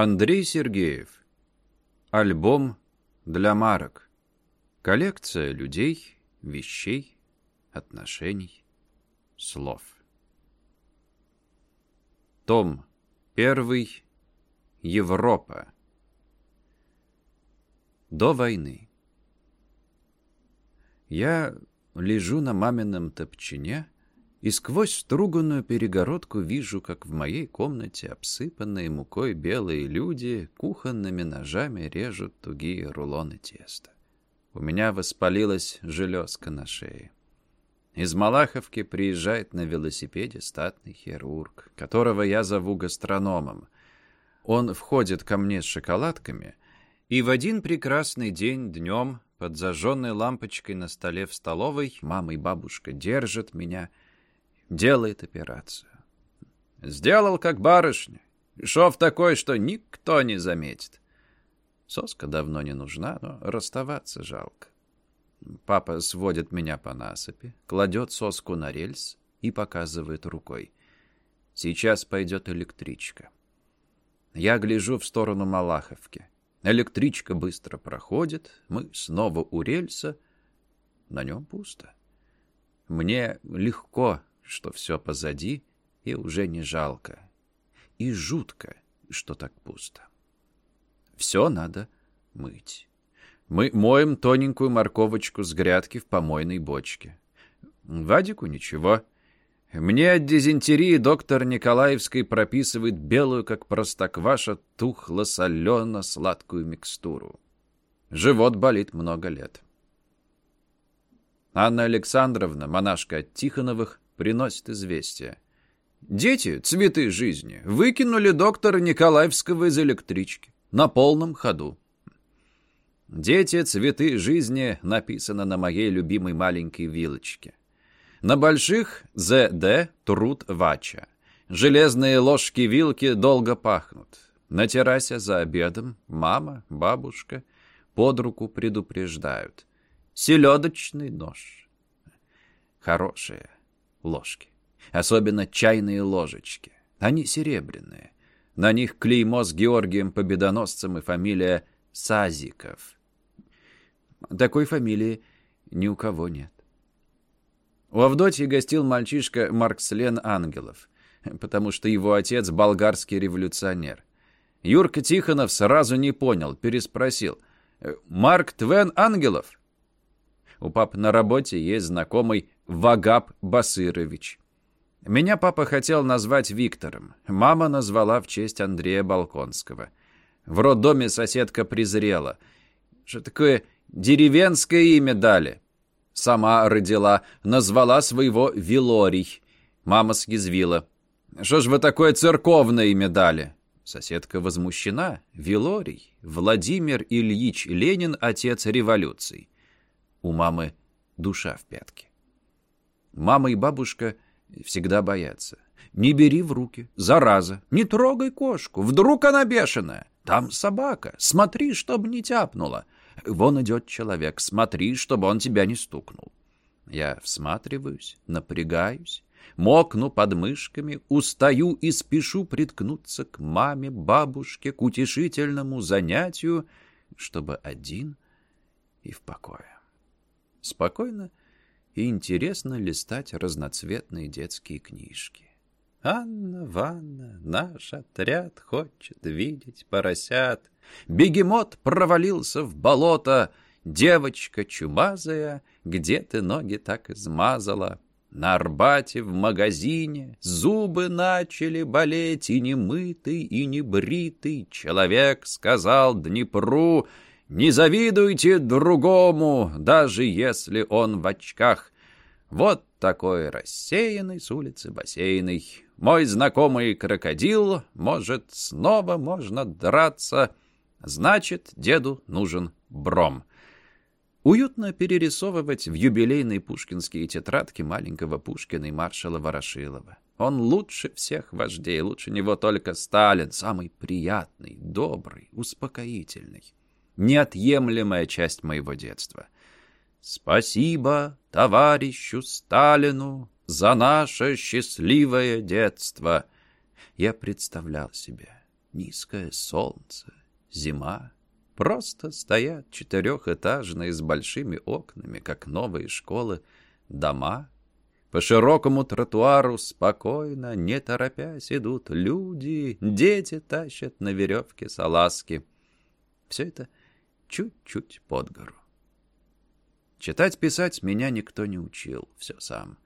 Андрей Сергеев. Альбом для марок. Коллекция людей, вещей, отношений, слов. Том 1. Европа. До войны. Я лежу на мамином топчине и сквозь струганную перегородку вижу, как в моей комнате обсыпанные мукой белые люди кухонными ножами режут тугие рулоны теста. У меня воспалилась железка на шее. Из Малаховки приезжает на велосипеде статный хирург, которого я зову гастрономом. Он входит ко мне с шоколадками, и в один прекрасный день днем под зажженной лампочкой на столе в столовой мама и бабушка держат меня, делает операцию. Сделал как барышня. Шов такой, что никто не заметит. Соска давно не нужна, но расставаться жалко. Папа сводит меня по насыпи, кладет соску на рельс и показывает рукой. Сейчас пойдет электричка. Я гляжу в сторону Малаховки. Электричка быстро проходит, мы снова у рельса. На нем пусто. Мне легко, что все позади, и уже не жалко. И жутко, что так пусто. Все надо мыть. Мы моем тоненькую морковочку с грядки в помойной бочке. Вадику ничего. Мне от дизентерии доктор Николаевской прописывает белую, как простокваша, тухло-солено-сладкую микстуру. Живот болит много лет. Анна Александровна, монашка от Тихоновых, приносит известие. Дети, цветы жизни, выкинули доктора Николаевского из электрички. На полном ходу. «Дети, цветы жизни» написано на моей любимой маленькой вилочке. На больших «ЗД» труд вача. Железные ложки-вилки долго пахнут. На террасе за обедом мама, бабушка под руку предупреждают. Селедочный нож. Хорошие ложки. Особенно чайные ложечки. Они серебряные. На них клеймо с Георгием Победоносцем и фамилия Сазиков. Такой фамилии ни у кого нет. У Авдотьи гостил мальчишка Маркслен Ангелов, потому что его отец болгарский революционер. Юрка Тихонов сразу не понял, переспросил. «Марк Твен Ангелов?» У папы на работе есть знакомый Вагаб Басырович. Меня папа хотел назвать Виктором. Мама назвала в честь Андрея Балконского. В роддоме соседка презрела. Что такое Деревенское имя дали. Сама родила, назвала своего Вилорий. Мама съязвила. Что ж вы такое церковное имя дали? Соседка возмущена. Вилорий. Владимир Ильич Ленин, отец революции. У мамы душа в пятке. Мама и бабушка всегда боятся. Не бери в руки, зараза. Не трогай кошку, вдруг она бешеная. Там собака, смотри, чтоб не тяпнула. Вон идет человек, смотри, чтобы он тебя не стукнул. Я всматриваюсь, напрягаюсь, мокну под мышками, устаю и спешу приткнуться к маме, бабушке, к утешительному занятию, чтобы один и в покое. Спокойно и интересно листать разноцветные детские книжки. Анна, Ванна, наш отряд хочет видеть поросят. Бегемот провалился в болото. Девочка чумазая, где ты ноги так измазала? На Арбате в магазине зубы начали болеть, и немытый, и небритый человек сказал Днепру, «Не завидуйте другому, даже если он в очках». Вот такой рассеянный с улицы бассейной. Мой знакомый крокодил, может, снова можно драться. Значит, деду нужен бром. Уютно перерисовывать в юбилейные пушкинские тетрадки маленького Пушкина и маршала Ворошилова. Он лучше всех вождей, лучше него только Сталин, самый приятный, добрый, успокоительный. Неотъемлемая часть моего детства. Спасибо товарищу Сталину за наше счастливое детство. Я представлял себе, Низкое солнце, зима. Просто стоят четырехэтажные с большими окнами, как новые школы, дома. По широкому тротуару спокойно, не торопясь, идут люди, дети тащат на веревке салазки. Все это чуть-чуть под гору. Читать-писать меня никто не учил, все сам.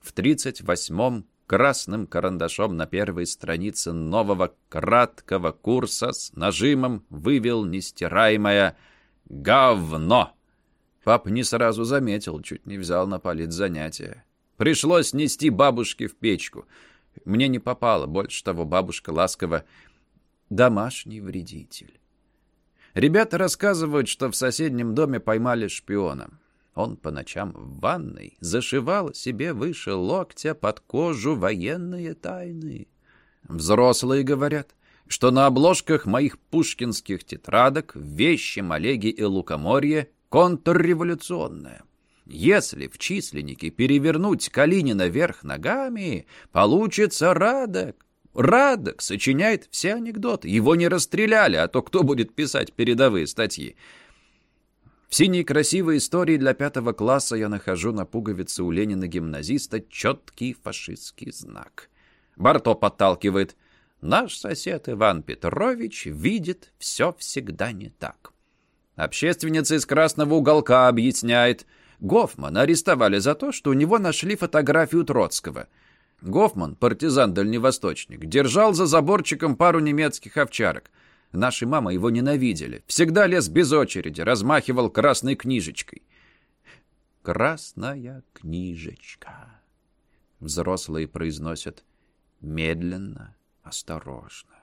В тридцать восьмом красным карандашом на первой странице нового краткого курса с нажимом вывел нестираемое «Говно». Пап не сразу заметил, чуть не взял на палец занятия. Пришлось нести бабушке в печку. Мне не попало, больше того, бабушка ласково «домашний вредитель». Ребята рассказывают, что в соседнем доме поймали шпиона. Он по ночам в ванной зашивал себе выше локтя под кожу военные тайны. Взрослые говорят, что на обложках моих пушкинских тетрадок вещи Олеге и Лукоморье контрреволюционная. Если в численнике перевернуть Калинина вверх ногами, получится Радок. Радок сочиняет все анекдоты. Его не расстреляли, а то кто будет писать передовые статьи? В синей красивой истории для пятого класса я нахожу на пуговице у Ленина-гимназиста четкий фашистский знак. Барто подталкивает. Наш сосед Иван Петрович видит все всегда не так. Общественница из красного уголка объясняет. Гофмана арестовали за то, что у него нашли фотографию Троцкого. Гофман, партизан-дальневосточник, держал за заборчиком пару немецких овчарок. Наши мамы его ненавидели. Всегда лез без очереди, размахивал красной книжечкой. «Красная книжечка», — взрослые произносят медленно, осторожно.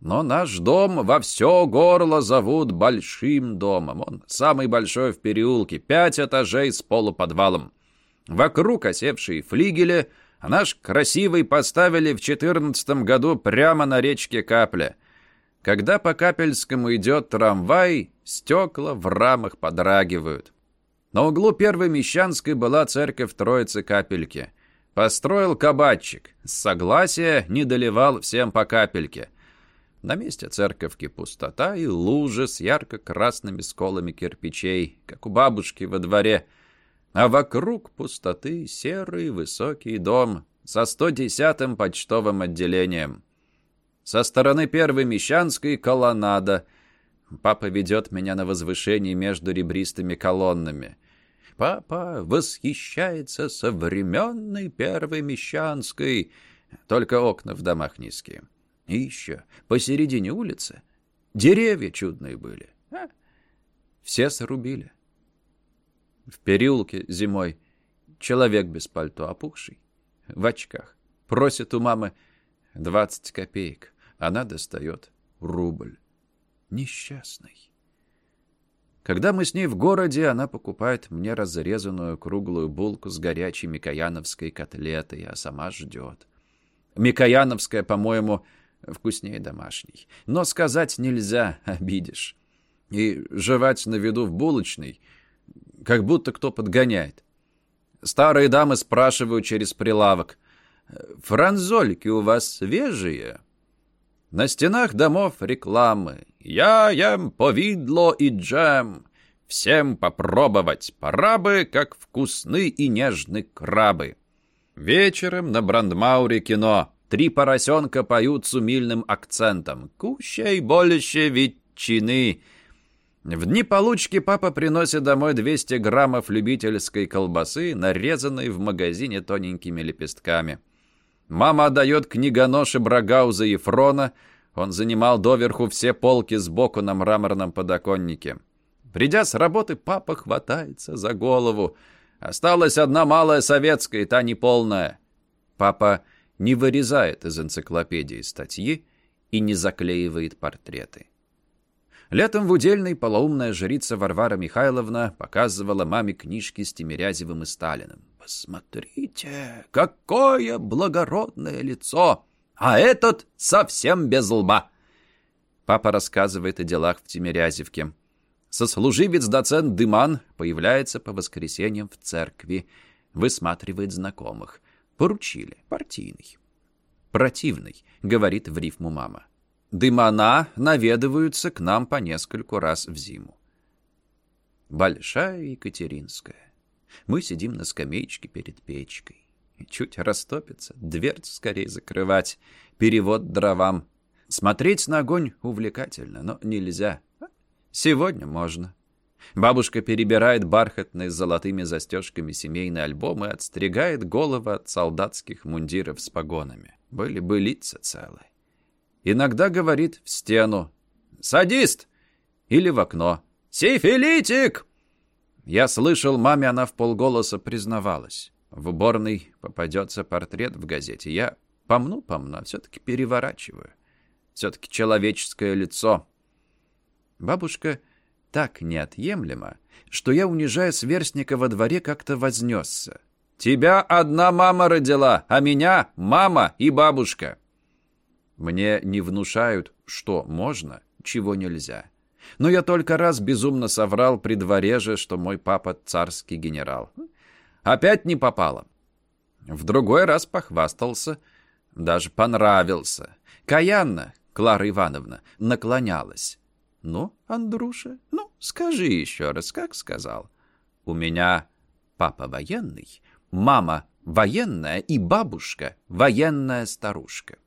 Но наш дом во все горло зовут большим домом. Он самый большой в переулке, пять этажей с полуподвалом. Вокруг осевшие флигели, а наш красивый поставили в четырнадцатом году прямо на речке Капля. Когда по Капельскому идет трамвай, стекла в рамах подрагивают. На углу Первой Мещанской была церковь Троицы Капельки. Построил кабачик. С согласия не доливал всем по капельке. На месте церковки пустота и лужи с ярко-красными сколами кирпичей, как у бабушки во дворе. А вокруг пустоты серый высокий дом со 110-м почтовым отделением. Со стороны первой Мещанской колоннада. Папа ведет меня на возвышение между ребристыми колоннами. Папа восхищается современной первой Мещанской. Только окна в домах низкие. И еще посередине улицы деревья чудные были. А? Все срубили. В переулке зимой человек без пальто опухший, в очках, просит у мамы двадцать копеек. Она достает рубль. Несчастный. Когда мы с ней в городе, она покупает мне разрезанную круглую булку с горячей микояновской котлетой, а сама ждет. Микояновская, по-моему, вкуснее домашней. Но сказать нельзя, обидишь. И жевать на виду в булочной, как будто кто подгоняет. Старые дамы спрашивают через прилавок. «Франзольки у вас свежие?» На стенах домов рекламы. «Я ем повидло и джем. Всем попробовать. Пора бы, как вкусны и нежны крабы». Вечером на Брандмауре кино. Три поросенка поют с умильным акцентом. «Кущай больше ветчины». В дни получки папа приносит домой 200 граммов любительской колбасы, нарезанной в магазине тоненькими лепестками. Мама отдает книгоноше Брагауза Ефрона. Он занимал доверху все полки сбоку на мраморном подоконнике. Придя с работы, папа хватается за голову. Осталась одна малая советская, и та неполная. Папа не вырезает из энциклопедии статьи и не заклеивает портреты. Летом в удельной полоумная жрица Варвара Михайловна показывала маме книжки с Тимирязевым и Сталиным. «Посмотрите, какое благородное лицо! А этот совсем без лба!» Папа рассказывает о делах в Тимирязевке. Сослуживец-доцент Дыман появляется по воскресеньям в церкви, высматривает знакомых. Поручили, партийный. «Противный», — говорит в рифму мама. Дымана наведываются к нам по нескольку раз в зиму. Большая Екатеринская. Мы сидим на скамеечке перед печкой. Чуть растопится, дверцу скорее закрывать, перевод дровам. Смотреть на огонь увлекательно, но нельзя. Сегодня можно. Бабушка перебирает бархатные с золотыми застежками семейные альбомы и отстригает головы от солдатских мундиров с погонами. Были бы лица целые. Иногда говорит в стену «Садист!» или в окно «Сифилитик!» Я слышал, маме она в полголоса признавалась. В уборной попадется портрет в газете. Я помну-помну, а все-таки переворачиваю. Все-таки человеческое лицо. Бабушка так неотъемлема, что я, унижая сверстника во дворе, как-то вознесся. «Тебя одна мама родила, а меня мама и бабушка». Мне не внушают, что можно, чего нельзя. Но я только раз безумно соврал при дворе же, что мой папа царский генерал. Опять не попало. В другой раз похвастался, даже понравился. Каянна, Клара Ивановна, наклонялась. «Ну, Андруша, ну, скажи еще раз, как сказал?» «У меня папа военный, мама военная и бабушка военная старушка».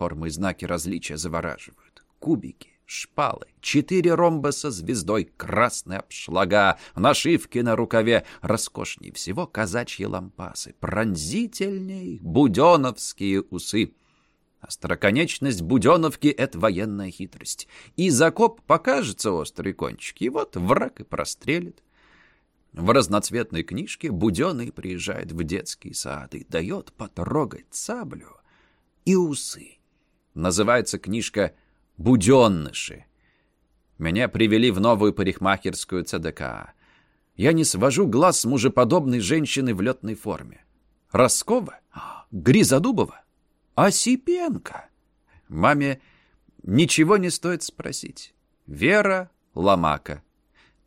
Формы и знаки различия завораживают. Кубики, шпалы, четыре ромба со звездой, красные обшлага, нашивки на рукаве. Роскошней всего казачьи лампасы, пронзительней буденовские усы. Остроконечность буденовки — это военная хитрость. И закоп покажется острый кончик, и вот враг и прострелит. В разноцветной книжке Буденный приезжает в детский сад и дает потрогать саблю и усы. Называется книжка «Буденныши». Меня привели в новую парикмахерскую ЦДК. Я не свожу глаз с мужеподобной женщины в летной форме. Роскова? Гризодубова? Осипенко. Маме ничего не стоит спросить. Вера Ломака.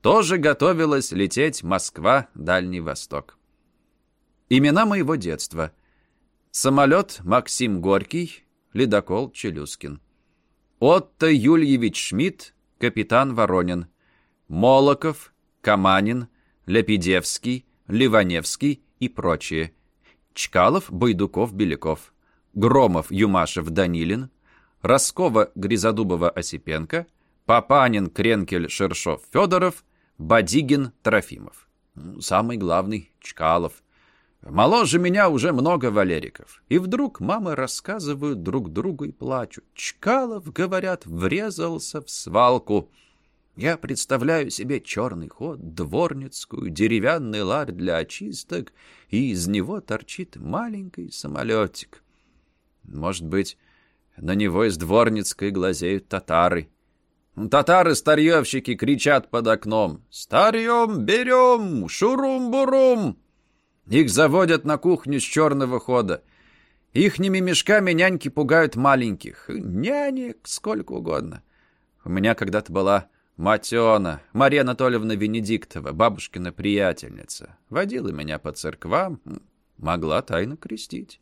Тоже готовилась лететь Москва, Дальний Восток. Имена моего детства. Самолет Максим Горький, ледокол Челюскин. Отто Юльевич Шмидт, капитан Воронин. Молоков, Каманин, Лепидевский, Ливаневский и прочие. Чкалов, Байдуков, Беляков. Громов, Юмашев, Данилин, Роскова, Гризодубова, Осипенко, Папанин, Кренкель, Шершов, Федоров, Бадигин, Трофимов. Самый главный — Чкалов. Моложе меня уже много Валериков. И вдруг мамы рассказывают друг другу и плачут. Чкалов, говорят, врезался в свалку. Я представляю себе черный ход, дворницкую, деревянный ларь для очисток, и из него торчит маленький самолетик. Может быть, на него из Дворницкой глазеют татары. Татары-старьевщики кричат под окном «Старьем берем! Шурум-бурум!» Их заводят на кухню с черного хода. Ихними мешками няньки пугают маленьких. Нянек сколько угодно. У меня когда-то была Матена, Мария Анатольевна Венедиктова, бабушкина приятельница. Водила меня по церквам, могла тайно крестить.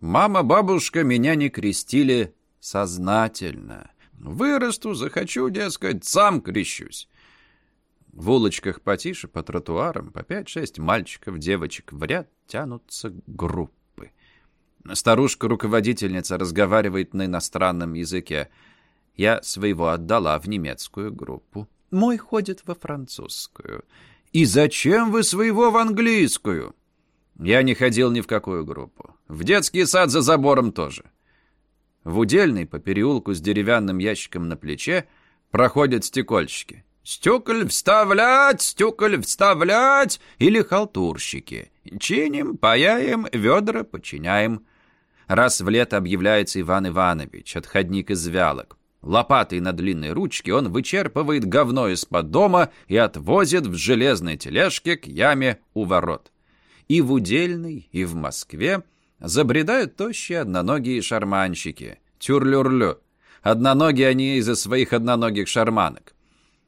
Мама-бабушка меня не крестили сознательно. Вырасту, захочу, дескать, сам крещусь. В улочках потише, по тротуарам, по пять-шесть мальчиков, девочек в ряд тянутся группы. Старушка-руководительница разговаривает на иностранном языке. Я своего отдала в немецкую группу. Мой ходит во французскую. «И зачем вы своего в английскую?» Я не ходил ни в какую группу. В детский сад за забором тоже. В удельной по переулку с деревянным ящиком на плече проходят стекольщики. «Стеколь вставлять! Стеколь вставлять!» Или халтурщики. Чиним, паяем, ведра починяем. Раз в лето объявляется Иван Иванович, отходник из вялок. Лопатой на длинной ручке он вычерпывает говно из-под дома и отвозит в железной тележке к яме у ворот и в Удельной, и в Москве забредают тощие одноногие шарманщики. Тюрлюрлю. Одноногие они из-за своих одноногих шарманок.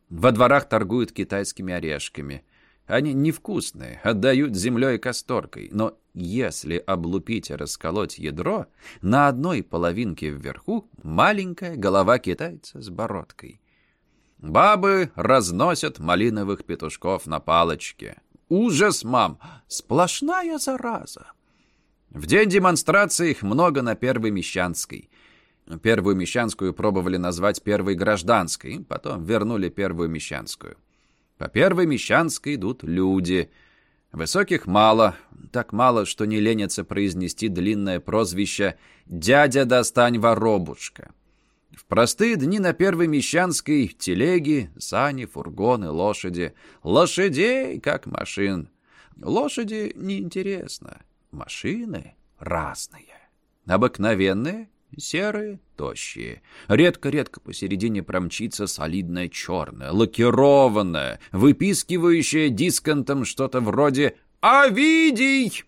Во дворах торгуют китайскими орешками. Они невкусные, отдают землей и касторкой, но Если облупить и расколоть ядро, на одной половинке вверху маленькая голова китайца с бородкой. Бабы разносят малиновых петушков на палочке. Ужас, мам! Сплошная зараза! В день демонстрации их много на Первой Мещанской. Первую Мещанскую пробовали назвать Первой Гражданской, потом вернули Первую Мещанскую. По Первой Мещанской идут люди. Высоких мало, так мало, что не ленятся произнести длинное прозвище «Дядя, достань воробушка». В простые дни на Первой Мещанской телеги, сани, фургоны, лошади. Лошадей, как машин. Лошади неинтересно. Машины разные. Обыкновенные, серые, тощие. Редко-редко посередине промчится солидная черная, лакированная, выпискивающая дисконтом что-то вроде «Овидий!»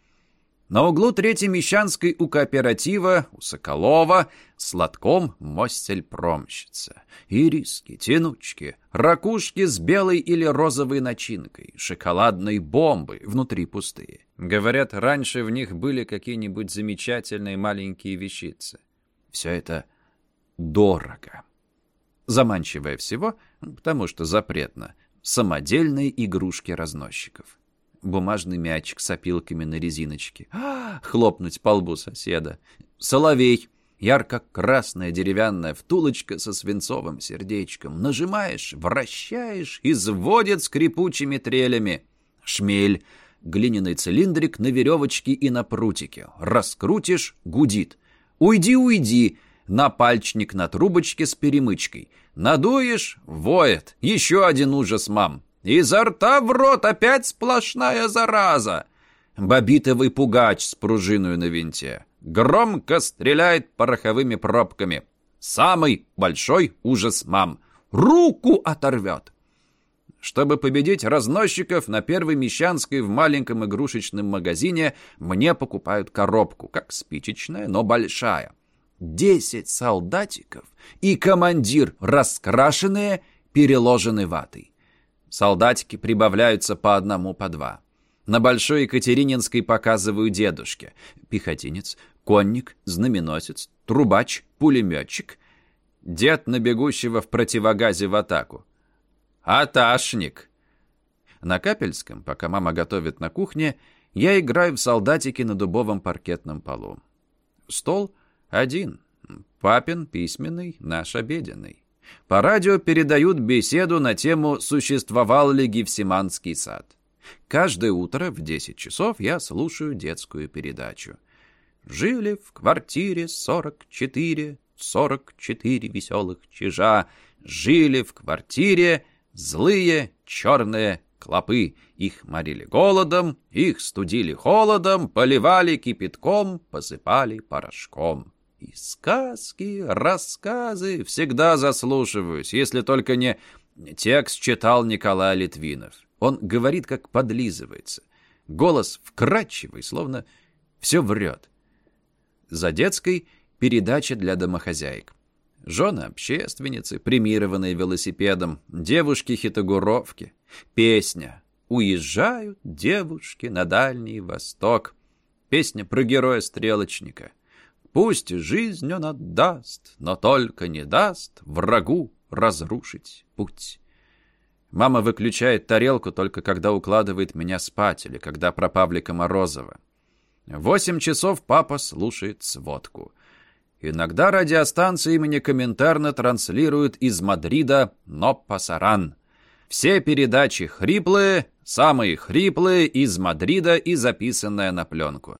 На углу Третьей Мещанской у кооператива, у Соколова, сладком мостель промщица. Ириски, тянучки, ракушки с белой или розовой начинкой, шоколадной бомбы, внутри пустые. Говорят, раньше в них были какие-нибудь замечательные маленькие вещицы. Все это дорого. Заманчивое всего, потому что запретно, самодельные игрушки разносчиков бумажный мячик с опилками на резиночке. А, хлопнуть по лбу соседа. Соловей. Ярко-красная деревянная втулочка со свинцовым сердечком. Нажимаешь, вращаешь, изводит скрипучими трелями. Шмель. Глиняный цилиндрик на веревочке и на прутике. Раскрутишь — гудит. «Уйди, уйди!» Напальчник на трубочке с перемычкой. Надуешь — воет. Еще один ужас, мам. Изо рта в рот опять сплошная зараза. Бобитовый пугач с пружиной на винте. Громко стреляет пороховыми пробками. Самый большой ужас мам. Руку оторвет. Чтобы победить разносчиков, на Первой Мещанской в маленьком игрушечном магазине мне покупают коробку, как спичечная, но большая. Десять солдатиков и командир раскрашенные, переложены ватой. Солдатики прибавляются по одному, по два. На Большой Екатерининской показываю дедушке. Пехотинец, конник, знаменосец, трубач, пулеметчик. Дед на бегущего в противогазе в атаку. Аташник. На Капельском, пока мама готовит на кухне, я играю в солдатики на дубовом паркетном полу. Стол один. Папин письменный, наш обеденный. По радио передают беседу на тему «Существовал ли Гефсиманский сад?». Каждое утро в 10 часов я слушаю детскую передачу. Жили в квартире 44, 44 веселых чижа. Жили в квартире злые черные клопы. Их морили голодом, их студили холодом, поливали кипятком, посыпали порошком. И сказки, рассказы всегда заслушиваюсь, если только не текст читал Николай Литвинов. Он говорит, как подлизывается. Голос вкрадчивый, словно все врет. За детской передача для домохозяек. Жены общественницы, премированные велосипедом, девушки-хитогуровки. Песня «Уезжают девушки на Дальний Восток». Песня про героя-стрелочника. Пусть жизнь он отдаст, но только не даст врагу разрушить путь. Мама выключает тарелку только когда укладывает меня спать или когда про Павлика Морозова. восемь часов папа слушает сводку. Иногда радиостанции имени комментарно транслируют из Мадрида «Но Пасаран». Все передачи хриплые, самые хриплые из Мадрида и записанная на пленку.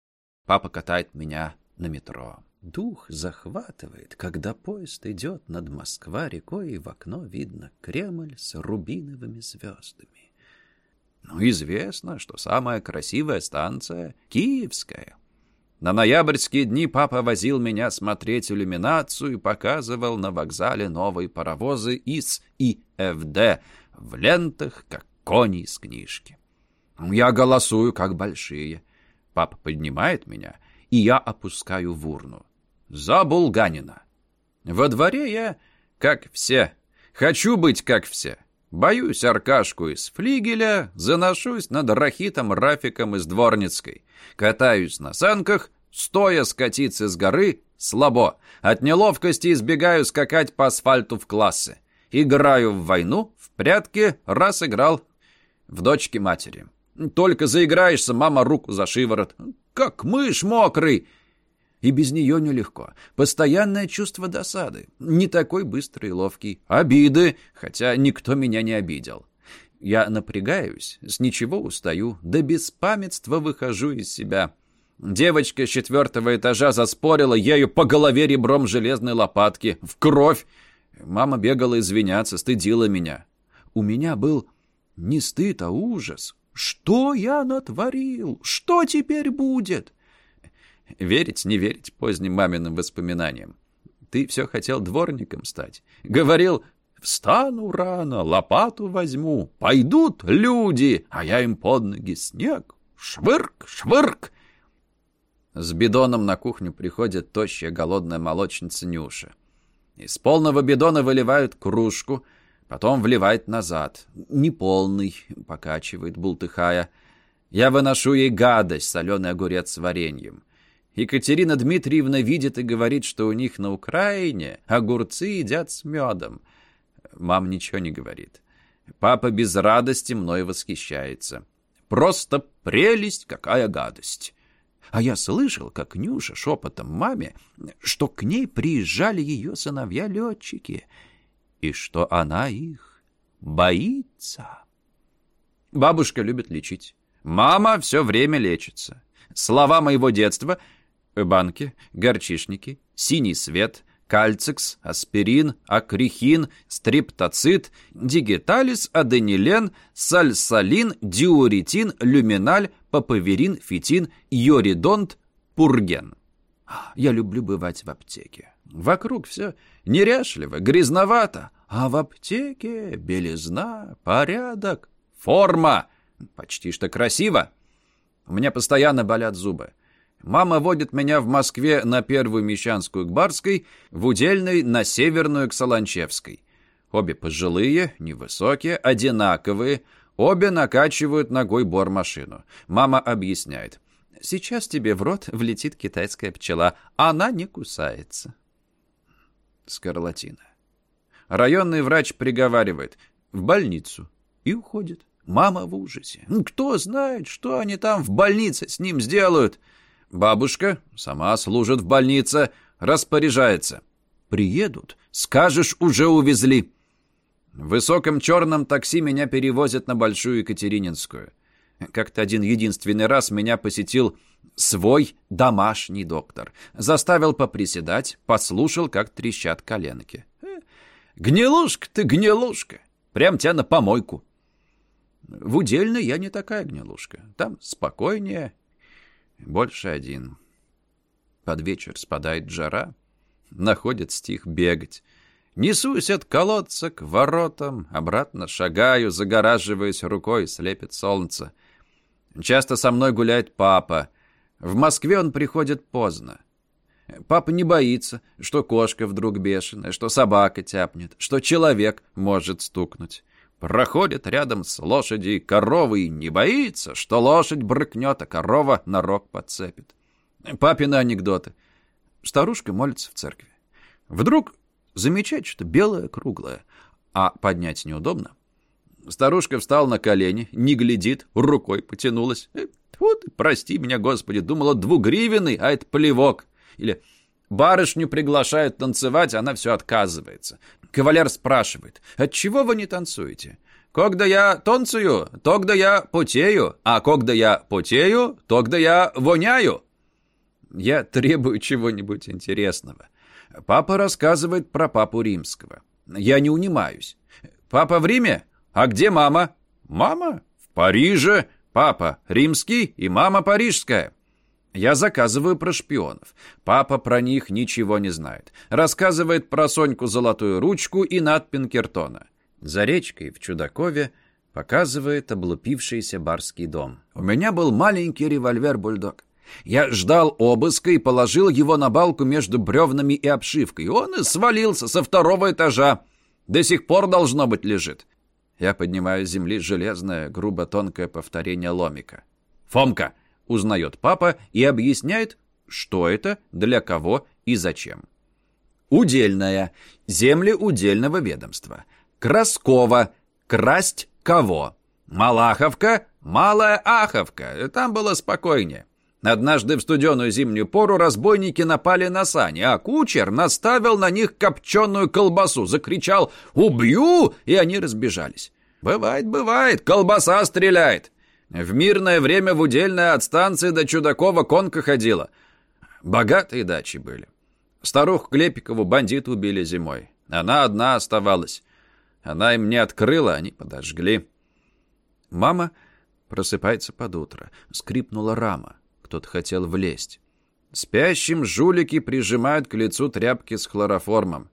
Папа катает меня на метро. Дух захватывает, когда поезд идет над Москва-рекой, и в окно видно Кремль с рубиновыми звездами. Ну, известно, что самая красивая станция — Киевская. На ноябрьские дни папа возил меня смотреть иллюминацию и показывал на вокзале новые паровозы из ИФД в лентах, как кони из книжки. Я голосую, как большие. Папа поднимает меня — и я опускаю в урну. За Булганина. Во дворе я, как все. Хочу быть, как все. Боюсь Аркашку из флигеля, заношусь над Рахитом Рафиком из Дворницкой. Катаюсь на санках, стоя скатиться с горы, слабо. От неловкости избегаю скакать по асфальту в классы. Играю в войну, в прятки, раз играл в дочке матери. Только заиграешься, мама руку за шиворот. Как мышь мокрый. И без нее нелегко. Постоянное чувство досады. Не такой быстрый и ловкий. Обиды, хотя никто меня не обидел. Я напрягаюсь, с ничего устаю, да без памятства выхожу из себя. Девочка с четвертого этажа заспорила ею по голове ребром железной лопатки. В кровь. Мама бегала извиняться, стыдила меня. У меня был не стыд, а ужас. Что я натворил? Что теперь будет? Верить, не верить поздним маминым воспоминаниям. Ты все хотел дворником стать. Говорил, встану рано, лопату возьму, пойдут люди, а я им под ноги снег. Швырк, швырк. С бидоном на кухню приходит тощая голодная молочница Нюша. Из полного бидона выливают кружку, потом вливает назад. Неполный, покачивает, бултыхая. Я выношу ей гадость, соленый огурец с вареньем. Екатерина Дмитриевна видит и говорит, что у них на Украине огурцы едят с медом. Мам ничего не говорит. Папа без радости мной восхищается. Просто прелесть, какая гадость. А я слышал, как Нюша шепотом маме, что к ней приезжали ее сыновья-летчики, и что она их боится. Бабушка любит лечить. Мама все время лечится. Слова моего детства — банки, горчишники, синий свет, кальцикс, аспирин, акрихин, стриптоцит, дигиталис, аденилен, сальсалин, диуретин, люминаль, папаверин, фитин, йоридонт, пурген. Я люблю бывать в аптеке. Вокруг все неряшливо, грязновато, а в аптеке белизна, порядок, форма. Почти что красиво. У меня постоянно болят зубы. Мама водит меня в Москве на Первую Мещанскую к Барской, в Удельной на Северную к Солончевской. Обе пожилые, невысокие, одинаковые, обе накачивают ногой бормашину. Мама объясняет. «Сейчас тебе в рот влетит китайская пчела, она не кусается». Скарлатина. Районный врач приговаривает «в больницу» и уходит. Мама в ужасе. Кто знает, что они там в больнице с ним сделают. Бабушка сама служит в больнице, распоряжается. Приедут, скажешь, уже увезли. В высоком черном такси меня перевозят на Большую Екатерининскую. Как-то один единственный раз меня посетил свой домашний доктор. Заставил поприседать, послушал, как трещат коленки. «Гнилушка ты, гнилушка! Прям тебя на помойку!» В удельной я не такая гнилушка. Там спокойнее, больше один. Под вечер спадает жара. Находит стих бегать. Несусь от колодца к воротам, обратно шагаю, загораживаясь рукой, слепит солнце. Часто со мной гуляет папа. В Москве он приходит поздно. Папа не боится, что кошка вдруг бешеная, что собака тяпнет, что человек может стукнуть. Проходит рядом с лошадью коровы и не боится, что лошадь брыкнет, а корова на рог подцепит. Папины анекдоты. Старушка молится в церкви. Вдруг замечает, что белое круглое, а поднять неудобно. Старушка встала на колени, не глядит, рукой потянулась. «Э, вот, прости меня, Господи, думала двугривенный, а это плевок. Или барышню приглашают танцевать, она все отказывается. Кавалер спрашивает, «Отчего вы не танцуете?» «Когда я танцую, тогда я потею, а когда я потею, тогда я воняю». Я требую чего-нибудь интересного. Папа рассказывает про папу римского. Я не унимаюсь. «Папа в Риме? А где мама?» «Мама? В Париже. Папа римский и мама парижская». Я заказываю про шпионов. Папа про них ничего не знает. Рассказывает про Соньку Золотую Ручку и Над Пинкертона. За речкой в Чудакове показывает облупившийся барский дом. У меня был маленький револьвер-бульдог. Я ждал обыска и положил его на балку между бревнами и обшивкой. Он и свалился со второго этажа. До сих пор, должно быть, лежит. Я поднимаю с земли железное, грубо-тонкое повторение ломика. «Фомка!» — узнает папа и объясняет, что это, для кого и зачем. Удельная. Земли удельного ведомства. Краскова. Красть кого? Малаховка. Малая Аховка. Там было спокойнее. Однажды в студеную зимнюю пору разбойники напали на сани, а кучер наставил на них копченую колбасу, закричал «Убью!» и они разбежались. «Бывает, бывает, колбаса стреляет!» В мирное время в удельной от станции до Чудакова конка ходила. Богатые дачи были. Старуху Клепикову бандиты убили зимой. Она одна оставалась. Она им не открыла, они подожгли. Мама просыпается под утро. Скрипнула рама. Кто-то хотел влезть. Спящим жулики прижимают к лицу тряпки с хлороформом.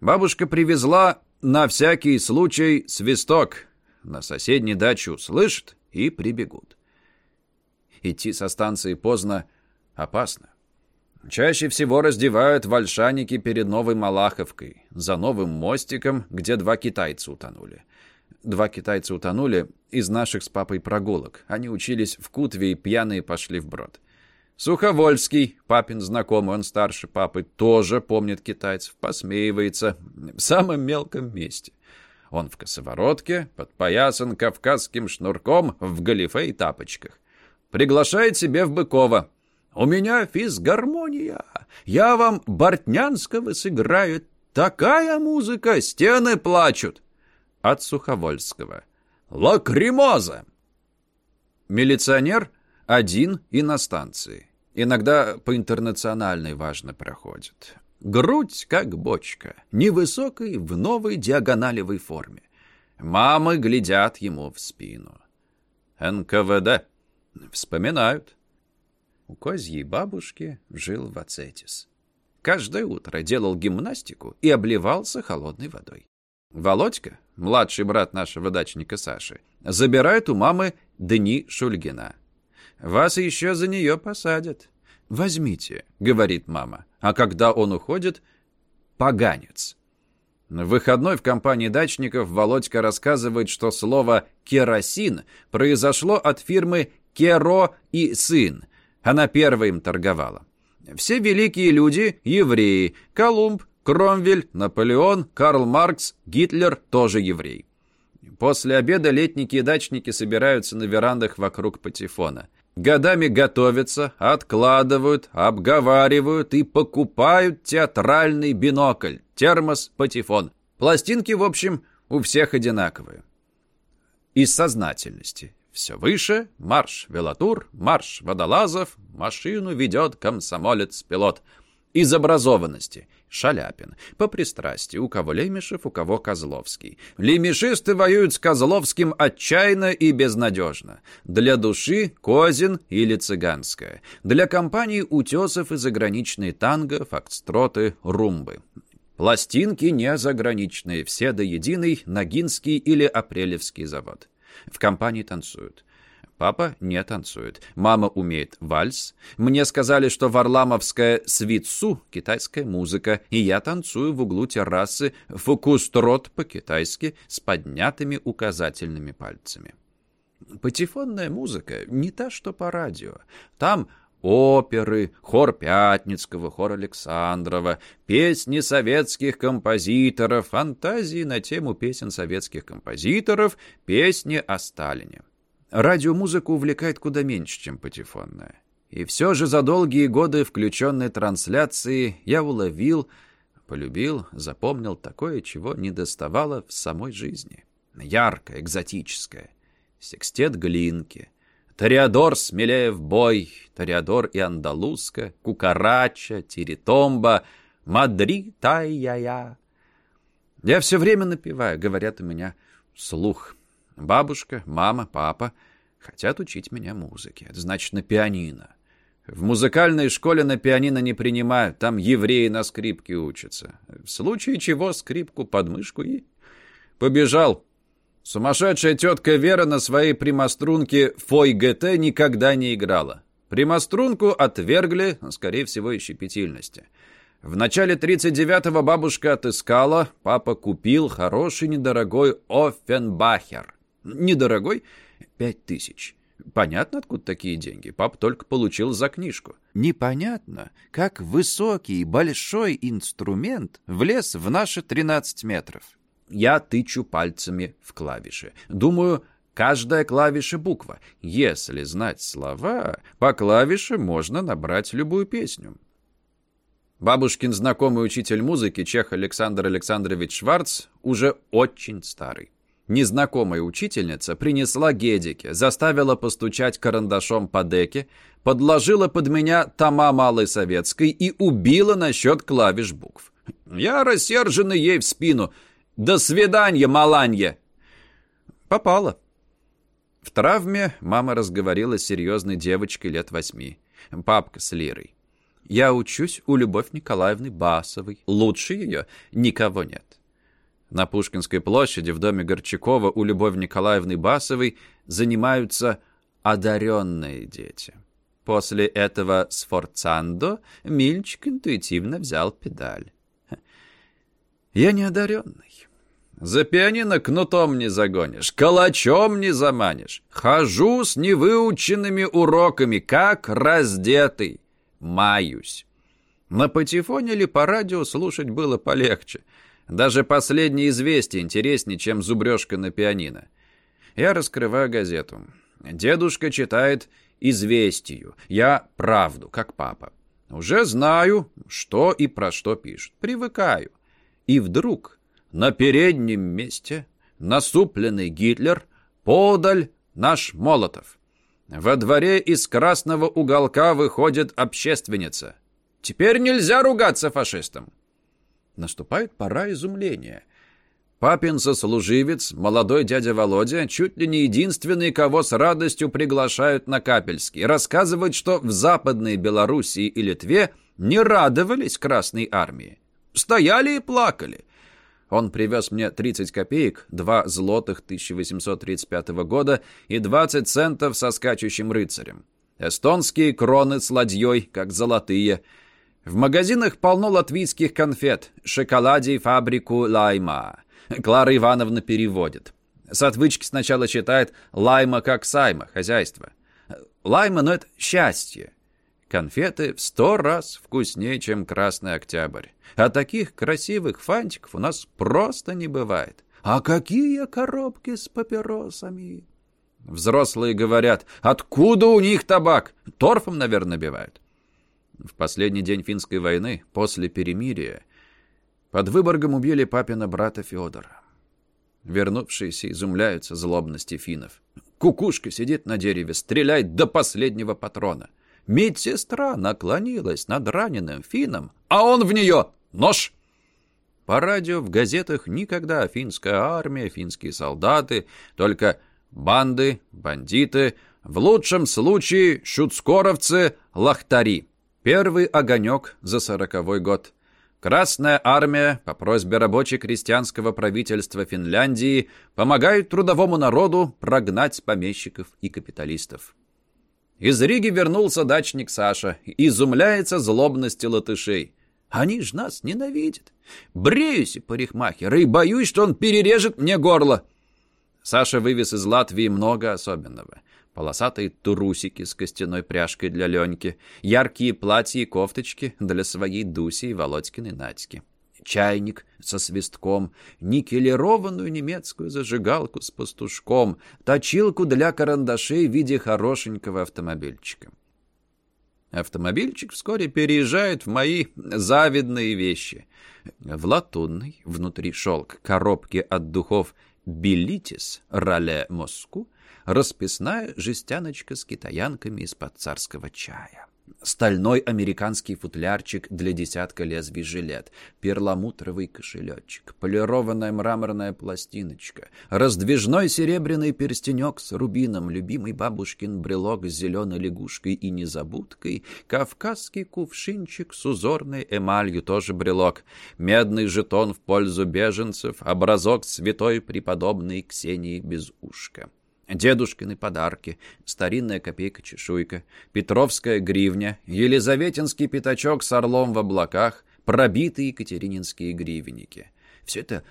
Бабушка привезла на всякий случай свисток. На соседней даче услышат и прибегут. Идти со станции поздно опасно. Чаще всего раздевают вальшаники перед Новой Малаховкой, за новым мостиком, где два китайца утонули. Два китайца утонули из наших с папой прогулок. Они учились в Кутве и пьяные пошли в брод. Суховольский, папин знакомый, он старше папы, тоже помнит китайцев, посмеивается в самом мелком месте. Он в косоворотке, подпоясан кавказским шнурком, в галифе и тапочках. Приглашает себе в Быкова. «У меня физгармония. Я вам Бортнянского сыграю. Такая музыка, стены плачут от Суховольского. «Лакримоза!» Милиционер один и на станции. Иногда по интернациональной важно проходит. Грудь как бочка, невысокой в новой диагоналевой форме. Мамы глядят ему в спину. НКВД. Вспоминают. У козьей бабушки жил Вацетис. Каждое утро делал гимнастику и обливался холодной водой. Володька, младший брат нашего дачника Саши, забирает у мамы дни Шульгина. «Вас еще за нее посадят». «Возьмите», — говорит мама. А когда он уходит, поганец. В выходной в компании дачников Володька рассказывает, что слово «керосин» произошло от фирмы «Керо и сын». Она первой им торговала. Все великие люди – евреи. Колумб, Кромвель, Наполеон, Карл Маркс, Гитлер тоже еврей. После обеда летники и дачники собираются на верандах вокруг патефона. Годами готовятся, откладывают, обговаривают и покупают театральный бинокль, термос, патефон. Пластинки, в общем, у всех одинаковые. Из сознательности. Все выше – марш велотур, марш водолазов, машину ведет комсомолец-пилот – из образованности. Шаляпин. По пристрастию. У кого Лемешев, у кого Козловский. Лемешисты воюют с Козловским отчаянно и безнадежно. Для души Козин или Цыганская. Для компании утесов и заграничные танго, фокстроты, румбы. Пластинки не заграничные, все до единой, Ногинский или Апрелевский завод. В компании танцуют. Папа не танцует. Мама умеет вальс. Мне сказали, что варламовская свитсу — китайская музыка, и я танцую в углу террасы фокустрот по-китайски с поднятыми указательными пальцами. Патефонная музыка не та, что по радио. Там оперы, хор Пятницкого, хор Александрова, песни советских композиторов, фантазии на тему песен советских композиторов, песни о Сталине. Радиомузыка увлекает куда меньше, чем патефонная. И все же за долгие годы включенной трансляции я уловил, полюбил, запомнил такое, чего не доставало в самой жизни. Яркое, экзотическое. Секстет Глинки. Тореадор смелее в бой, Тореадор и Андалузка, Кукарача, Тиритомба, Мадри, тай-я-я. Я все время напеваю, говорят у меня слух. Бабушка, мама, папа хотят учить меня музыке. Это значит, на пианино. В музыкальной школе на пианино не принимают, там евреи на скрипке учатся. В случае чего скрипку под мышку и... Побежал. Сумасшедшая тетка Вера на своей примаструнке «Фой ГТ» никогда не играла. Примаструнку отвергли, скорее всего, из щепетильности. В начале 39-го бабушка отыскала, папа купил хороший недорогой Оффенбахер. Недорогой? Пять тысяч. Понятно, откуда такие деньги. Пап только получил за книжку. Непонятно, как высокий большой инструмент влез в наши 13 метров. Я тычу пальцами в клавиши. Думаю, каждая клавиша буква. Если знать слова, по клавише можно набрать любую песню. Бабушкин знакомый учитель музыки, чех Александр Александрович Шварц, уже очень старый. Незнакомая учительница принесла гедики, заставила постучать карандашом по деке, подложила под меня тома Малой Советской и убила насчет клавиш букв. Я рассерженный ей в спину. «До свидания, маланье!» Попала. В травме мама разговорила с серьезной девочкой лет восьми. Папка с Лирой. Я учусь у Любовь Николаевны Басовой. Лучше ее никого нет. На Пушкинской площади в доме Горчакова у Любови Николаевны Басовой занимаются одаренные дети. После этого с Форцандо Мильчик интуитивно взял педаль. Я не одаренный. За пианино кнутом не загонишь, калачом не заманишь. Хожу с невыученными уроками, как раздетый. Маюсь. На патефоне или по радио слушать было полегче — даже последние известия интереснее, чем зубрежка на пианино. Я раскрываю газету. Дедушка читает «Известию». Я правду, как папа. Уже знаю, что и про что пишет. Привыкаю. И вдруг на переднем месте насупленный Гитлер подаль наш Молотов. Во дворе из красного уголка выходит общественница. Теперь нельзя ругаться фашистам. Наступает пора изумления. Папин сослуживец, молодой дядя Володя, чуть ли не единственный, кого с радостью приглашают на Капельский, рассказывает, что в Западной Белоруссии и Литве не радовались Красной Армии. Стояли и плакали. Он привез мне 30 копеек, 2 злотых 1835 года и 20 центов со скачущим рыцарем. Эстонские кроны с ладьей, как золотые – в магазинах полно латвийских конфет, шоколадей фабрику Лайма. Клара Ивановна переводит. С отвычки сначала читает «Лайма как Сайма», хозяйство. Лайма, ну это счастье. Конфеты в сто раз вкуснее, чем Красный Октябрь. А таких красивых фантиков у нас просто не бывает. А какие коробки с папиросами? Взрослые говорят, откуда у них табак? Торфом, наверное, набивают. В последний день финской войны, после перемирия, под Выборгом убили папина брата Федора. Вернувшиеся изумляются злобности финнов. Кукушка сидит на дереве, стреляет до последнего патрона. Медсестра наклонилась над раненым финном, а он в нее нож. По радио, в газетах никогда финская армия, финские солдаты, только банды, бандиты, в лучшем случае шуцкоровцы, лахтари. Первый огонек за сороковой год. Красная армия по просьбе рабоче-крестьянского правительства Финляндии помогает трудовому народу прогнать помещиков и капиталистов. Из Риги вернулся дачник Саша, изумляется злобности латышей. Они ж нас ненавидят. Бреюсь, парикмахер, и боюсь, что он перережет мне горло. Саша вывез из Латвии много особенного полосатые турусики с костяной пряжкой для Леньки, яркие платья и кофточки для своей Дуси и Володькиной Надьки, чайник со свистком, никелированную немецкую зажигалку с пастушком, точилку для карандашей в виде хорошенького автомобильчика. Автомобильчик вскоре переезжает в мои завидные вещи. В латунной, внутри шелк, коробки от духов «Белитис» Роле Моску расписная жестяночка с китаянками из-под царского чая. Стальной американский футлярчик для десятка лезвий жилет, перламутровый кошелечек, полированная мраморная пластиночка, раздвижной серебряный перстенек с рубином, любимый бабушкин брелок с зеленой лягушкой и незабудкой, кавказский кувшинчик с узорной эмалью, тоже брелок, медный жетон в пользу беженцев, образок святой преподобной Ксении без ушка. Дедушкины подарки, старинная копейка-чешуйка, петровская гривня, елизаветинский пятачок с орлом в облаках, пробитые екатерининские гривенники. Все это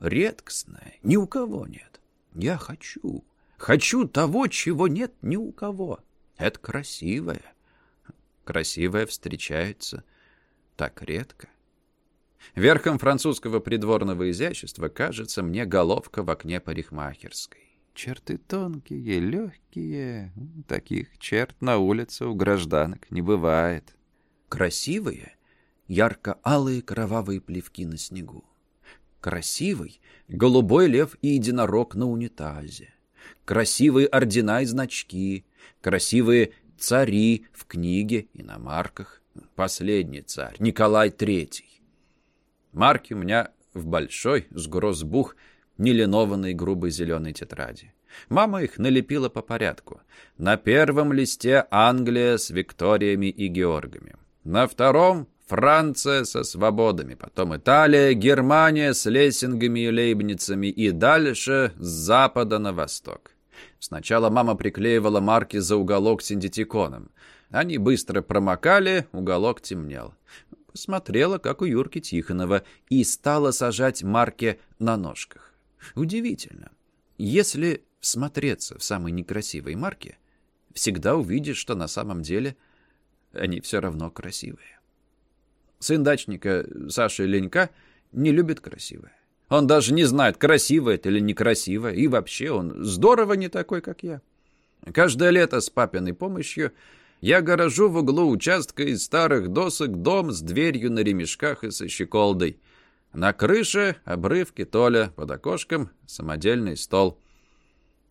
редкостное, ни у кого нет. Я хочу, хочу того, чего нет ни у кого. Это красивое. Красивое встречается так редко. Верхом французского придворного изящества кажется мне головка в окне парикмахерской. Черты тонкие, легкие. Таких черт на улице у гражданок не бывает. Красивые, ярко-алые кровавые плевки на снегу. Красивый голубой лев и единорог на унитазе. Красивые ордена и значки. Красивые цари в книге и на марках. Последний царь, Николай Третий. Марки у меня в большой, с грозбух, нелинованной грубой зеленой тетради. Мама их налепила по порядку. На первом листе Англия с Викториями и Георгами. На втором Франция со свободами, потом Италия, Германия с лессингами и лейбницами и дальше с запада на восток. Сначала мама приклеивала марки за уголок синдетиконом. Они быстро промокали, уголок темнел. Посмотрела, как у Юрки Тихонова, и стала сажать марки на ножках. Удивительно. Если всмотреться в самые некрасивые марки, всегда увидишь, что на самом деле они все равно красивые. Сын дачника Саши Ленька не любит красивое. Он даже не знает, красиво это или некрасиво, и вообще он здорово не такой, как я. Каждое лето с папиной помощью я горожу в углу участка из старых досок дом с дверью на ремешках и со щеколдой. На крыше обрывки Толя, под окошком самодельный стол.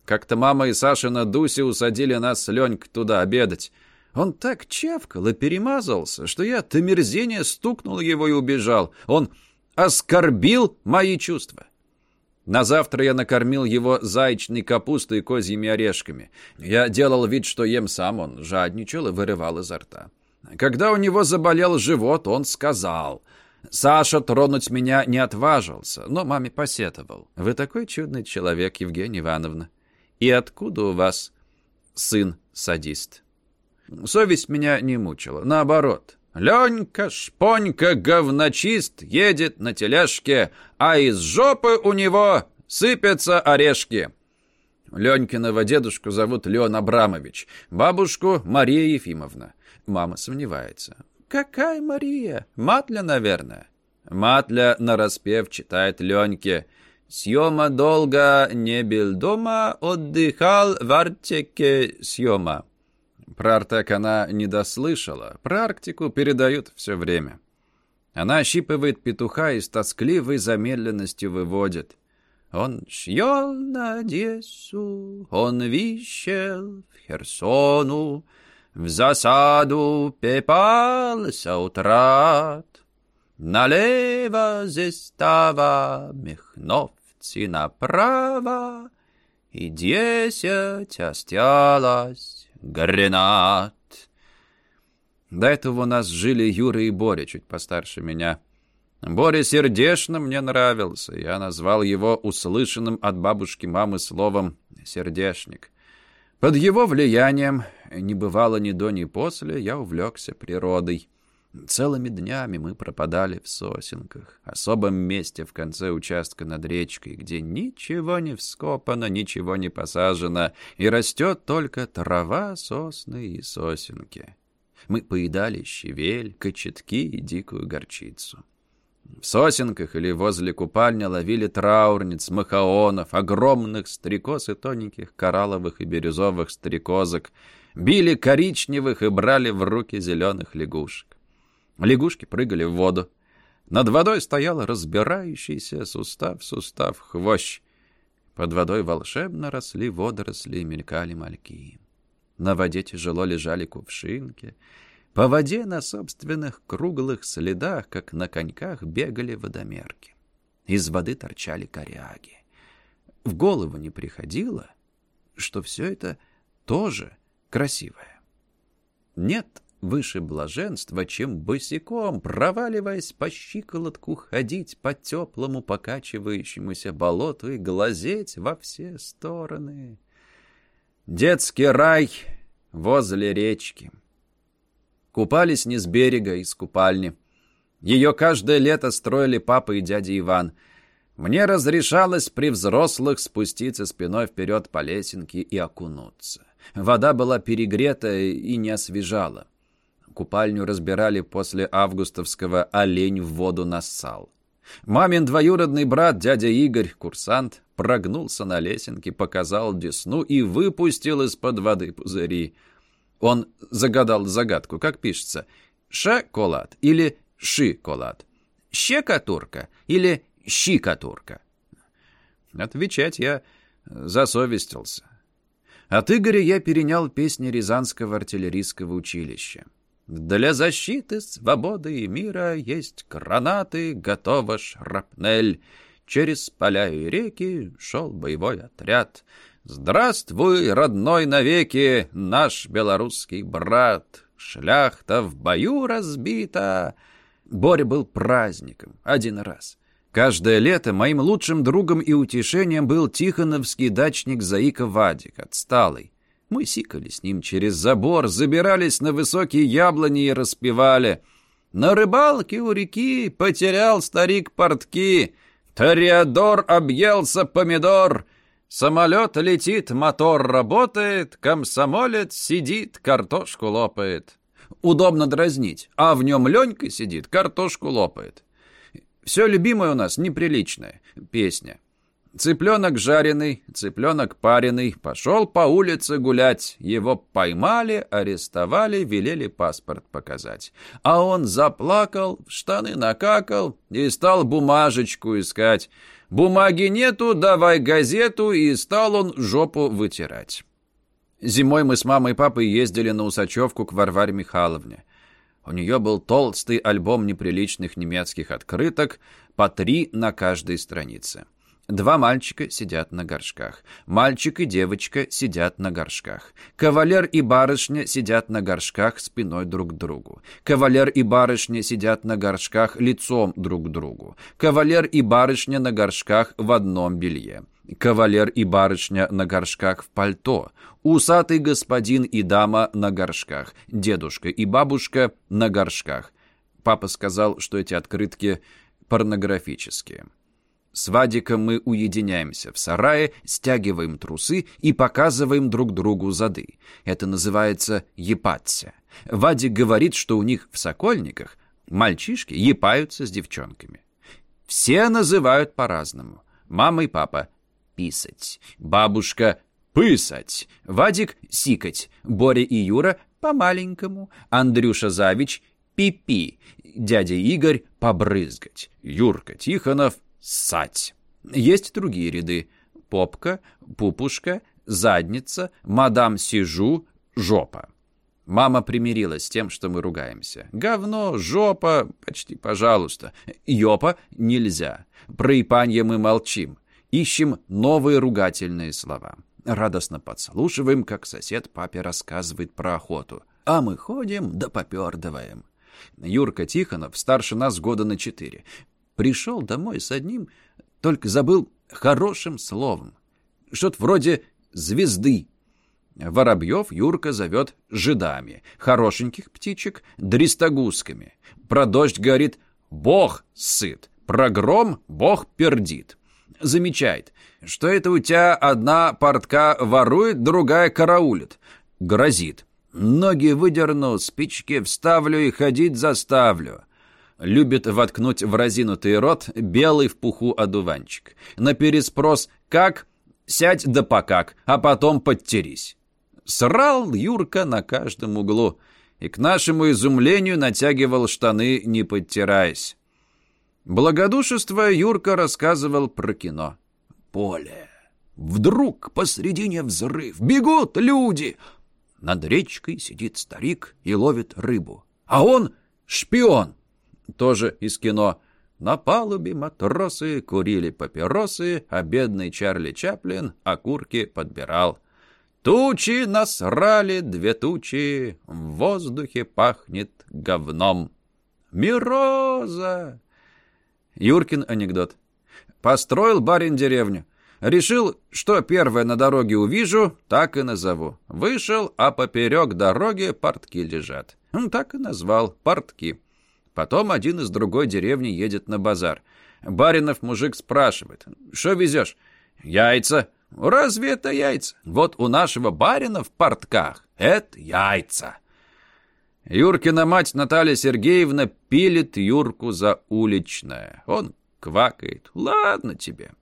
Как-то мама и Саша на Дусе усадили нас с Ленькой туда обедать. Он так чавкал и перемазался, что я от омерзения стукнул его и убежал. Он оскорбил мои чувства. На завтра я накормил его зайчной капустой и козьими орешками. Я делал вид, что ем сам, он жадничал и вырывал изо рта. Когда у него заболел живот, он сказал... Саша тронуть меня не отважился, но маме посетовал. «Вы такой чудный человек, Евгения Ивановна. И откуда у вас сын-садист?» Совесть меня не мучила, наоборот. Ленька, шпонька, говночист, едет на тележке, а из жопы у него сыпятся орешки. Ленькиного дедушку зовут Леон Абрамович, бабушку Мария Ефимовна. Мама сомневается. «Какая Мария? Матля, наверное». Матля нараспев читает Леньке. «Съема долго не бил дома, отдыхал в Артеке съема». Про Артек она не дослышала, про Арктику передают все время. Она ощипывает петуха и с тоскливой замедленностью выводит. Он шьел на Одессу, он вищел в Херсону, в засаду пепался утрат. Налево застава, Мехновцы направо, и десять осталось гранат. До этого у нас жили Юра и Боря, чуть постарше меня. Боря сердечно мне нравился. Я назвал его услышанным от бабушки мамы словом «сердешник». Под его влиянием, не бывало ни до, ни после, я увлекся природой. Целыми днями мы пропадали в сосенках, особом месте в конце участка над речкой, где ничего не вскопано, ничего не посажено, и растет только трава, сосны и сосенки. Мы поедали щавель, кочетки и дикую горчицу. В сосенках или возле купальня ловили траурниц, махаонов, огромных стрекоз и тоненьких коралловых и бирюзовых стрекозок, били коричневых и брали в руки зеленых лягушек. Лягушки прыгали в воду. Над водой стоял разбирающийся сустав-сустав хвощ. Под водой волшебно росли водоросли и мелькали мальки. На воде тяжело лежали кувшинки. По воде на собственных круглых следах, как на коньках, бегали водомерки. Из воды торчали коряги. В голову не приходило, что все это тоже красивое. Нет выше блаженства, чем босиком, проваливаясь по щиколотку, ходить по теплому покачивающемуся болоту и глазеть во все стороны. Детский рай возле речки. Купались не с берега, из купальни. Ее каждое лето строили папа и дядя Иван. Мне разрешалось при взрослых спуститься спиной вперед по лесенке и окунуться. Вода была перегретая и не освежала. Купальню разбирали после августовского «Олень в воду нассал». Мамин двоюродный брат, дядя Игорь, курсант, прогнулся на лесенке, показал десну и выпустил из-под воды пузыри. Он загадал загадку, как пишется, «шоколад» или «шиколад», «щекотурка» или «щикотурка». Отвечать я засовестился. От Игоря я перенял песни Рязанского артиллерийского училища. Для защиты свободы и мира есть гранаты, готова шрапнель. Через поля и реки шел боевой отряд. Здравствуй, родной навеки, наш белорусский брат. Шляхта в бою разбита. Боря был праздником один раз. Каждое лето моим лучшим другом и утешением был тихоновский дачник Заика Вадик, отсталый. Мы сикали с ним через забор, забирались на высокие яблони и распевали. На рыбалке у реки потерял старик портки. Тореадор объелся помидор. Самолет летит, мотор работает, комсомолец сидит, картошку лопает. Удобно дразнить, а в нем Ленька сидит, картошку лопает. Все любимое у нас неприличное. Песня. Цыпленок жареный, цыпленок пареный, пошел по улице гулять. Его поймали, арестовали, велели паспорт показать. А он заплакал, штаны накакал и стал бумажечку искать. Бумаги нету, давай газету, и стал он жопу вытирать. Зимой мы с мамой и папой ездили на Усачевку к Варваре Михайловне. У нее был толстый альбом неприличных немецких открыток, по три на каждой странице. Два мальчика сидят на горшках. Мальчик и девочка сидят на горшках. Кавалер и барышня сидят на горшках спиной друг к другу. Кавалер и барышня сидят на горшках лицом друг к другу. Кавалер и барышня на горшках в одном белье. Кавалер и барышня на горшках в пальто. Усатый господин и дама на горшках. Дедушка и бабушка на горшках. Папа сказал, что эти открытки порнографические. С Вадиком мы уединяемся в сарае, стягиваем трусы и показываем друг другу зады. Это называется епаться. Вадик говорит, что у них в Сокольниках мальчишки епаются с девчонками. Все называют по-разному. Мама и папа — писать, бабушка — пысать, Вадик — сикать, Боря и Юра — по-маленькому, Андрюша Завич — пипи, дядя Игорь — побрызгать, Юрка Тихонов — ссать. Есть другие ряды. Попка, пупушка, задница, мадам сижу, жопа. Мама примирилась с тем, что мы ругаемся. Говно, жопа, почти пожалуйста. Ёпа нельзя. Про ипанье мы молчим. Ищем новые ругательные слова. Радостно подслушиваем, как сосед папе рассказывает про охоту. А мы ходим да попердываем. Юрка Тихонов старше нас года на четыре. Пришел домой с одним, только забыл хорошим словом. Что-то вроде звезды. Воробьев Юрка зовет жидами, хорошеньких птичек — дристогузками. Про дождь говорит «Бог сыт», про гром «Бог пердит». Замечает, что это у тебя одна портка ворует, другая караулит. Грозит. Ноги выдерну, спички вставлю и ходить заставлю любит воткнуть в разинутый рот белый в пуху одуванчик. На переспрос «как?» «сядь да покак, а потом подтерись». Срал Юрка на каждом углу и к нашему изумлению натягивал штаны, не подтираясь. Благодушество Юрка рассказывал про кино. Поле. Вдруг посредине взрыв. Бегут люди. Над речкой сидит старик и ловит рыбу. А он шпион тоже из кино. На палубе матросы курили папиросы, а бедный Чарли Чаплин окурки подбирал. Тучи насрали две тучи, в воздухе пахнет говном. Мироза! Юркин анекдот. Построил барин деревню. Решил, что первое на дороге увижу, так и назову. Вышел, а поперек дороги портки лежат. Так и назвал портки. Потом один из другой деревни едет на базар. Баринов мужик спрашивает, что везешь? Яйца. Разве это яйца? Вот у нашего барина в портках это яйца. Юркина мать Наталья Сергеевна пилит Юрку за уличное. Он квакает. Ладно тебе.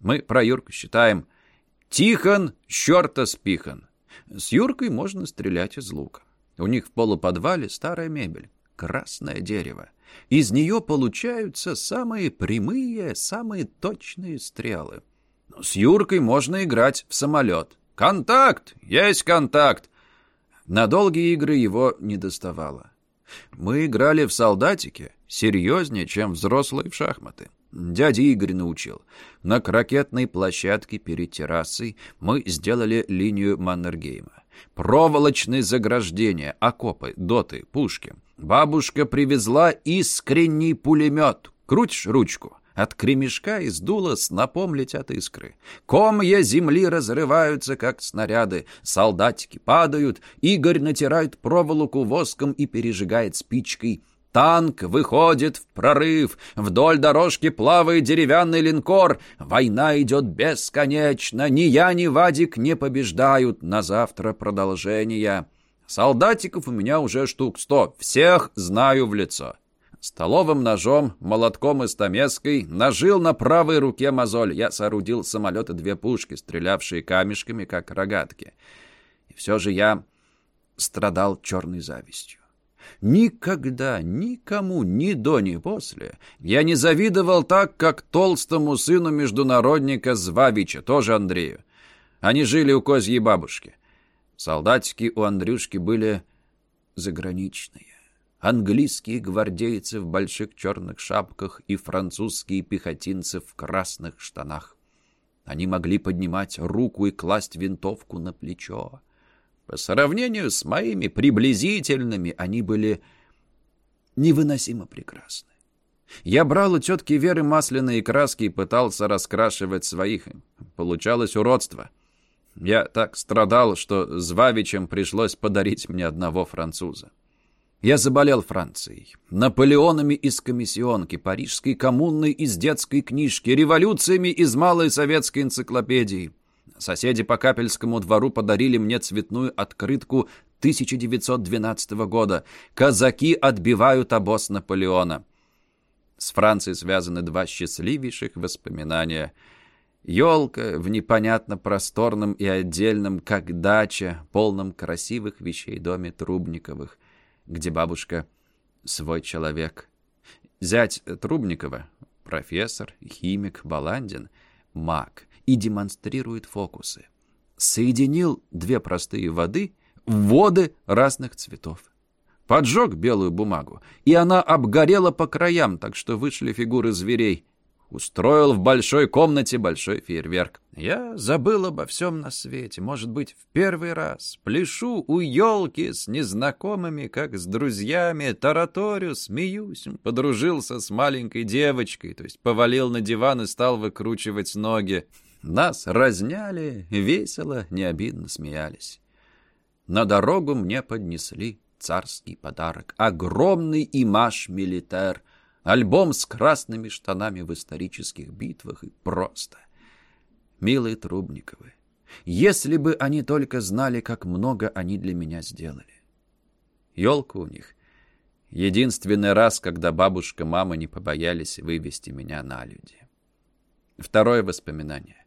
Мы про Юрку считаем. Тихон, черта спихан. С Юркой можно стрелять из лука. У них в полуподвале старая мебель, красное дерево. Из нее получаются самые прямые, самые точные стрелы. С Юркой можно играть в самолет. Контакт! Есть контакт! На долгие игры его не доставало. Мы играли в солдатике серьезнее, чем взрослые в шахматы. Дядя Игорь научил. На крокетной площадке перед террасой мы сделали линию Маннергейма. Проволочные заграждения, окопы, доты, пушки. Бабушка привезла искренний пулемет. Крутишь ручку. От кремешка из дула снопом летят искры. Комья земли разрываются, как снаряды. Солдатики падают. Игорь натирает проволоку воском и пережигает спичкой. Танк выходит в прорыв. Вдоль дорожки плавает деревянный линкор. Война идет бесконечно. Ни я, ни Вадик не побеждают. На завтра продолжение. Солдатиков у меня уже штук сто. Всех знаю в лицо. Столовым ножом, молотком и стамеской нажил на правой руке мозоль. Я соорудил самолеты две пушки, стрелявшие камешками, как рогатки. И все же я страдал черной завистью. Никогда, никому, ни до, ни после я не завидовал так, как толстому сыну международника Звавича, тоже Андрею. Они жили у козьей бабушки. Солдатики у Андрюшки были заграничные английские гвардейцы в больших черных шапках и французские пехотинцы в красных штанах. Они могли поднимать руку и класть винтовку на плечо. По сравнению с моими приблизительными они были невыносимо прекрасны. Я брал у тетки Веры масляные краски и пытался раскрашивать своих. Получалось уродство. Я так страдал, что Звавичем пришлось подарить мне одного француза. Я заболел Францией, Наполеонами из комиссионки, Парижской коммунной из детской книжки, революциями из малой советской энциклопедии. Соседи по Капельскому двору подарили мне цветную открытку 1912 года. «Казаки отбивают обоз Наполеона». С Францией связаны два счастливейших воспоминания. Елка в непонятно просторном и отдельном, как дача, полном красивых вещей доме Трубниковых где бабушка свой человек. Зять Трубникова, профессор, химик, Баландин, маг, и демонстрирует фокусы. Соединил две простые воды в воды разных цветов. Поджег белую бумагу, и она обгорела по краям, так что вышли фигуры зверей. Устроил в большой комнате большой фейерверк. Я забыл обо всем на свете. Может быть, в первый раз. Пляшу у елки с незнакомыми, как с друзьями. Тараторю, смеюсь. Подружился с маленькой девочкой. То есть повалил на диван и стал выкручивать ноги. Нас разняли, весело, не обидно смеялись. На дорогу мне поднесли царский подарок. Огромный имаш-милитер — Альбом с красными штанами в исторических битвах и просто. Милые Трубниковы, если бы они только знали, как много они для меня сделали. Елка у них. Единственный раз, когда бабушка, мама не побоялись вывести меня на люди. Второе воспоминание.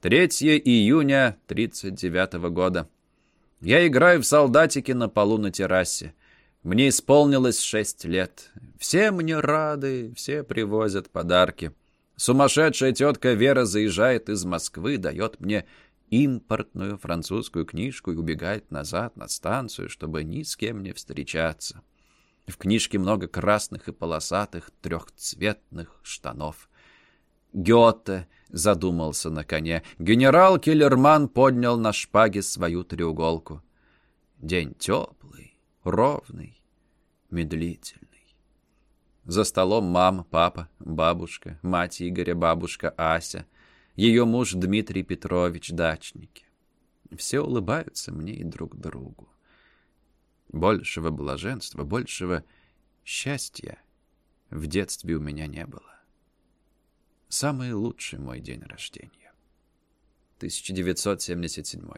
3 июня 39 -го года. Я играю в солдатики на полу на террасе. Мне исполнилось шесть лет. Все мне рады, все привозят подарки. Сумасшедшая тетка Вера заезжает из Москвы, дает мне импортную французскую книжку и убегает назад на станцию, чтобы ни с кем не встречаться. В книжке много красных и полосатых трехцветных штанов. Гёте задумался на коне. Генерал Келлерман поднял на шпаге свою треуголку. День теплый ровный, медлительный. За столом мама, папа, бабушка, мать Игоря, бабушка Ася, ее муж Дмитрий Петрович, дачники. Все улыбаются мне и друг другу. Большего блаженства, большего Счастья в детстве у меня не было. Самый лучший мой день рождения. 1977